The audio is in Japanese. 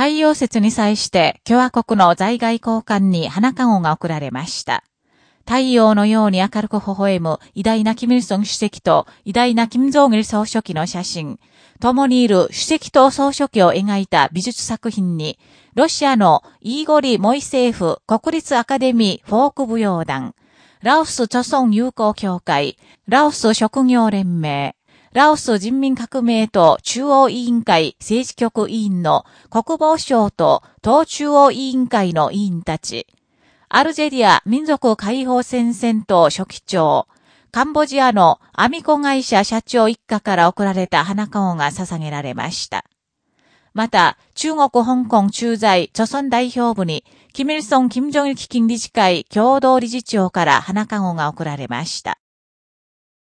太陽節に際して共和国の在外交換に花籠が贈られました。太陽のように明るく微笑む偉大なキム・イルソン主席と偉大なキム・ジョン・イル総書記の写真、共にいる主席と総書記を描いた美術作品に、ロシアのイーゴリ・モイセーフ国立アカデミーフォーク舞踊団、ラオス著村友好協会、ラオス職業連盟、ラオス人民革命党中央委員会政治局委員の国防省と党中央委員会の委員たち、アルジェリア民族解放戦線党書記長、カンボジアのアミコ会社社長一家から贈られた花籠が捧げられました。また、中国香港駐在著村代表部に、キミルソン・キム・ジョン基金理事会共同理事長から花籠が贈られました。